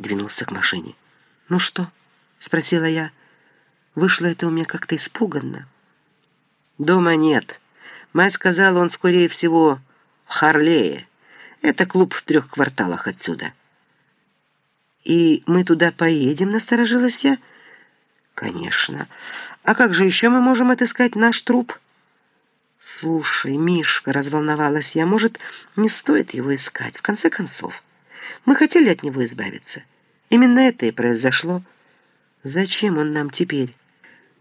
двинулся к машине. «Ну что?» — спросила я. Вышло это у меня как-то испуганно. «Дома нет. Мать сказала, он, скорее всего, в Харлее. Это клуб в трех кварталах отсюда». «И мы туда поедем?» — насторожилась я. «Конечно. А как же еще мы можем отыскать наш труп?» «Слушай, Мишка», — разволновалась я, — «может, не стоит его искать, в конце концов? Мы хотели от него избавиться. Именно это и произошло. Зачем он нам теперь?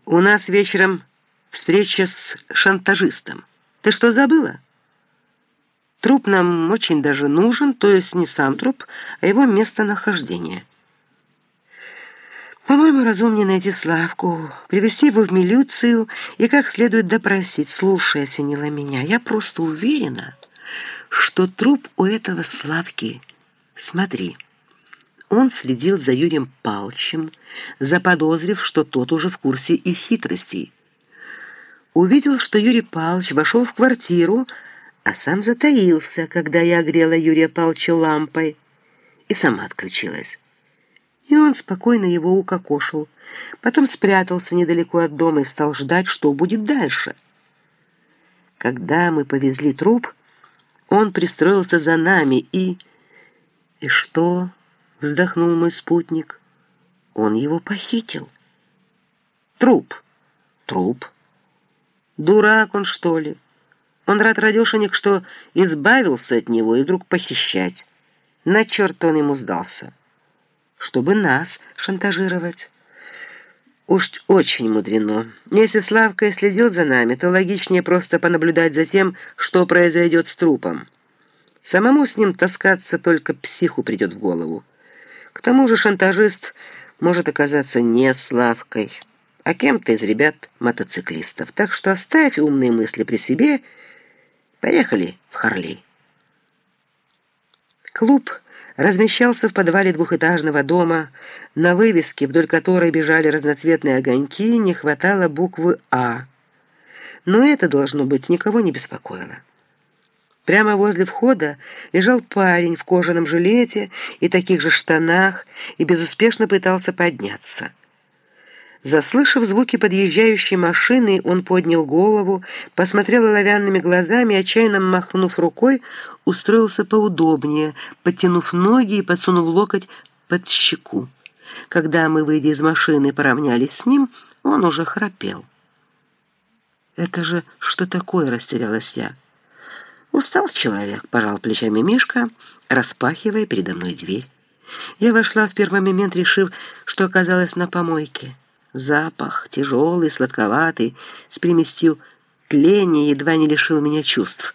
У нас вечером встреча с шантажистом. Ты что, забыла?» Труп нам очень даже нужен, то есть не сам труп, а его местонахождение. По-моему, разумнее найти Славку, привести его в милицию и как следует допросить. Слушай, осенила меня, я просто уверена, что труп у этого Славки. Смотри, он следил за Юрием Палчем, заподозрив, что тот уже в курсе их хитростей. Увидел, что Юрий Палч вошел в квартиру, а сам затаился, когда я огрела Юрия Палча лампой, и сама отключилась и он спокойно его укокошил. Потом спрятался недалеко от дома и стал ждать, что будет дальше. Когда мы повезли труп, он пристроился за нами и... «И что?» — вздохнул мой спутник. «Он его похитил». «Труп! Труп! Дурак он, что ли? Он рад, радешенек, что избавился от него и вдруг похищать. На черт он ему сдался» чтобы нас шантажировать. Уж очень мудрено. Если Славка и следил за нами, то логичнее просто понаблюдать за тем, что произойдет с трупом. Самому с ним таскаться только психу придет в голову. К тому же шантажист может оказаться не Славкой, а кем-то из ребят-мотоциклистов. Так что оставь умные мысли при себе. Поехали в Харли. Клуб размещался в подвале двухэтажного дома. На вывеске, вдоль которой бежали разноцветные огоньки, не хватало буквы «А». Но это, должно быть, никого не беспокоило. Прямо возле входа лежал парень в кожаном жилете и таких же штанах и безуспешно пытался подняться. Заслышав звуки подъезжающей машины, он поднял голову, посмотрел оловянными глазами, отчаянно махнув рукой, устроился поудобнее, подтянув ноги и подсунув локоть под щеку. Когда мы, выйдя из машины, поравнялись с ним, он уже храпел. «Это же что такое?» — растерялась я. «Устал человек», — пожал плечами Мишка, распахивая передо мной дверь. Я вошла в первый момент, решив, что оказалась на помойке. Запах, тяжелый, сладковатый, с примесью тления, едва не лишил меня чувств.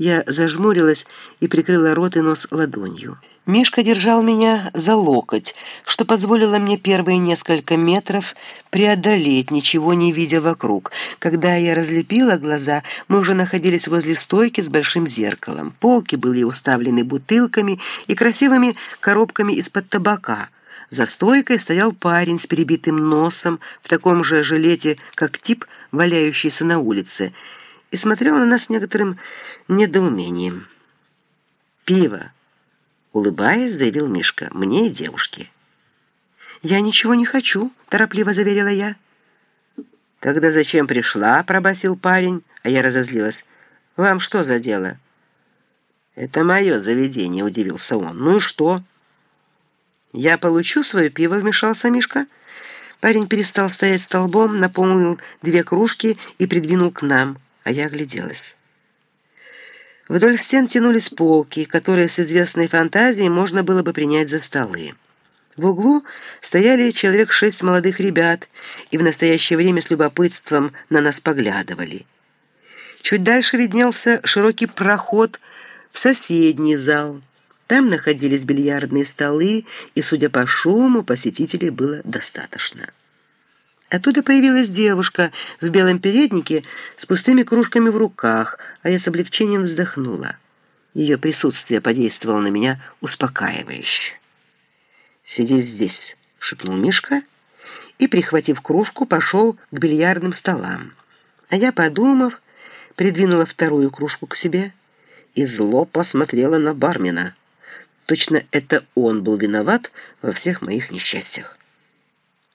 Я зажмурилась и прикрыла рот и нос ладонью. Мишка держал меня за локоть, что позволило мне первые несколько метров преодолеть, ничего не видя вокруг. Когда я разлепила глаза, мы уже находились возле стойки с большим зеркалом. Полки были уставлены бутылками и красивыми коробками из-под табака. За стойкой стоял парень с перебитым носом в таком же жилете, как тип, валяющийся на улице, и смотрел на нас с некоторым недоумением. «Пиво!» — улыбаясь, заявил Мишка. «Мне и девушке». «Я ничего не хочу», — торопливо заверила я. «Тогда зачем пришла?» — пробасил парень, а я разозлилась. «Вам что за дело?» «Это мое заведение», — удивился он. «Ну и что?» «Я получу свое пиво», — вмешался Мишка. Парень перестал стоять столбом, наполнил две кружки и придвинул к нам, а я огляделась. Вдоль стен тянулись полки, которые с известной фантазией можно было бы принять за столы. В углу стояли человек шесть молодых ребят и в настоящее время с любопытством на нас поглядывали. Чуть дальше виднелся широкий проход в соседний зал — там находились бильярдные столы, и, судя по шуму, посетителей было достаточно. Оттуда появилась девушка в белом переднике с пустыми кружками в руках, а я с облегчением вздохнула. Ее присутствие подействовало на меня успокаивающе. «Сиди здесь», — шепнул Мишка, и, прихватив кружку, пошел к бильярдным столам. А я, подумав, придвинула вторую кружку к себе и зло посмотрела на бармена — Точно это он был виноват во всех моих несчастьях.